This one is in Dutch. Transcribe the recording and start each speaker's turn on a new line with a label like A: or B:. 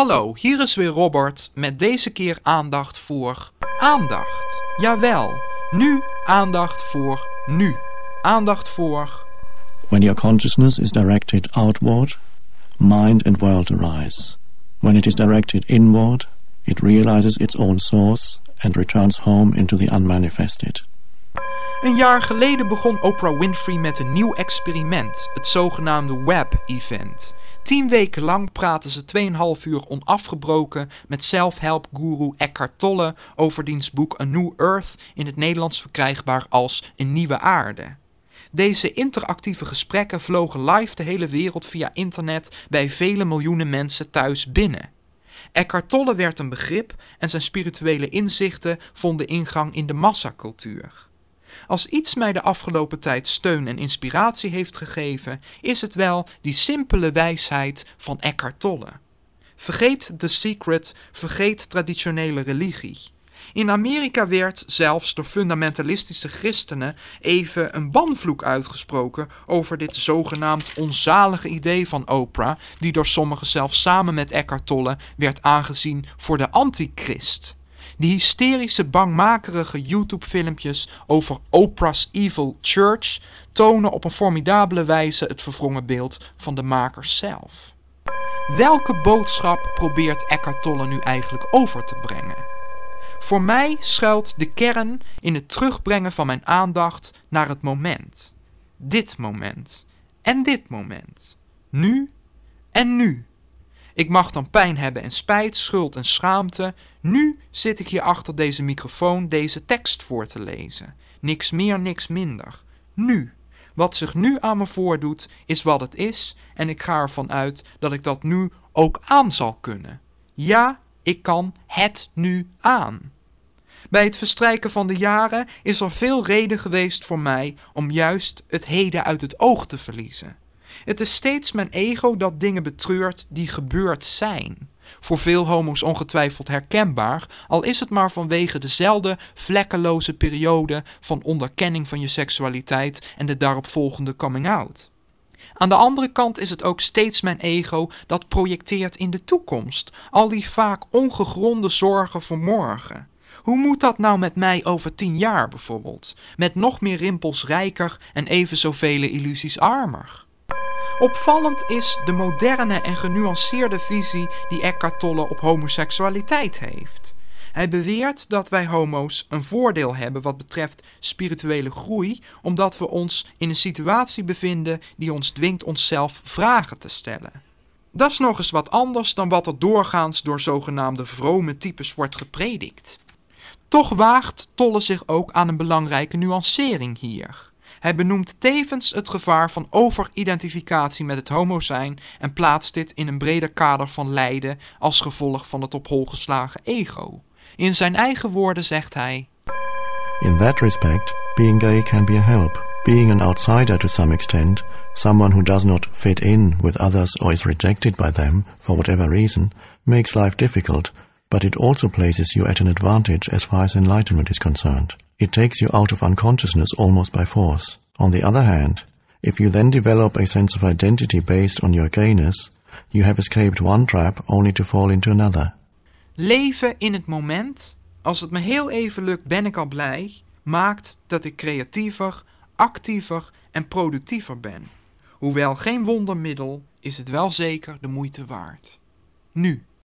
A: Hallo, hier is weer Robert met deze keer aandacht voor aandacht. Jawel, nu aandacht voor nu. Aandacht voor.
B: When your consciousness is directed outward, mind and world arise. When it is directed inward, it realizes its own source and returns home into the unmanifested.
A: Een jaar geleden begon Oprah Winfrey met een nieuw experiment, het zogenaamde Web-event. Tien weken lang praten ze 2,5 uur onafgebroken met self-help guru Eckhart Tolle over diens boek A New Earth, in het Nederlands verkrijgbaar als Een Nieuwe Aarde. Deze interactieve gesprekken vlogen live de hele wereld via internet bij vele miljoenen mensen thuis binnen. Eckhart Tolle werd een begrip en zijn spirituele inzichten vonden ingang in de massacultuur. Als iets mij de afgelopen tijd steun en inspiratie heeft gegeven, is het wel die simpele wijsheid van Eckhart Tolle. Vergeet The Secret, vergeet traditionele religie. In Amerika werd zelfs door fundamentalistische christenen even een banvloek uitgesproken over dit zogenaamd onzalige idee van Oprah, die door sommigen zelfs samen met Eckhart Tolle werd aangezien voor de antichrist. Die hysterische, bangmakerige YouTube-filmpjes over Oprah's Evil Church tonen op een formidabele wijze het verwrongen beeld van de makers zelf. Welke boodschap probeert Eckhart Tolle nu eigenlijk over te brengen? Voor mij schuilt de kern in het terugbrengen van mijn aandacht naar het moment. Dit moment. En dit moment. Nu en nu. Ik mag dan pijn hebben en spijt, schuld en schaamte. Nu zit ik hier achter deze microfoon deze tekst voor te lezen. Niks meer, niks minder. Nu. Wat zich nu aan me voordoet, is wat het is, en ik ga ervan uit dat ik dat nu ook aan zal kunnen. Ja, ik kan het nu aan. Bij het verstrijken van de jaren is er veel reden geweest voor mij om juist het heden uit het oog te verliezen. Het is steeds mijn ego dat dingen betreurt die gebeurd zijn. Voor veel homo's ongetwijfeld herkenbaar, al is het maar vanwege dezelfde vlekkeloze periode van onderkenning van je seksualiteit en de daaropvolgende coming out. Aan de andere kant is het ook steeds mijn ego dat projecteert in de toekomst, al die vaak ongegronde zorgen voor morgen. Hoe moet dat nou met mij over tien jaar bijvoorbeeld? Met nog meer rimpels rijker en even zoveel illusies armer? Opvallend is de moderne en genuanceerde visie die Eckhart Tolle op homoseksualiteit heeft. Hij beweert dat wij homo's een voordeel hebben wat betreft spirituele groei, omdat we ons in een situatie bevinden die ons dwingt onszelf vragen te stellen. Dat is nog eens wat anders dan wat er doorgaans door zogenaamde vrome types wordt gepredikt. Toch waagt Tolle zich ook aan een belangrijke nuancering hier. Hij benoemt tevens het gevaar van overidentificatie met het homo zijn en plaatst dit in een breder kader van lijden als gevolg van het op hol geslagen ego. In zijn eigen woorden zegt hij:
B: In that respect, being gay can be a help. Being an outsider to some extent, someone who does not fit in with others or is rejected by them for whatever reason, makes life difficult, but it also places you at an advantage as far as enlightenment is concerned. It takes you out of unconsciousness almost by force. On the other hand, if you then develop a sense of identity based on your gayness, you have escaped one trap only to fall into another.
A: Leven in het moment, als het me heel even lukt, ben ik al blij, maakt dat ik creatiever, actiever en productiever ben. Hoewel geen wondermiddel, is het wel zeker de moeite waard. Nu.